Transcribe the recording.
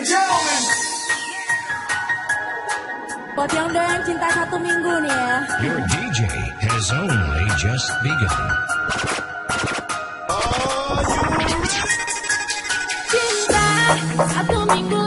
and gentlemen. Buat yang udah yang cinta satu minggu nih ya. Your DJ has only just begun. Cinta satu minggu.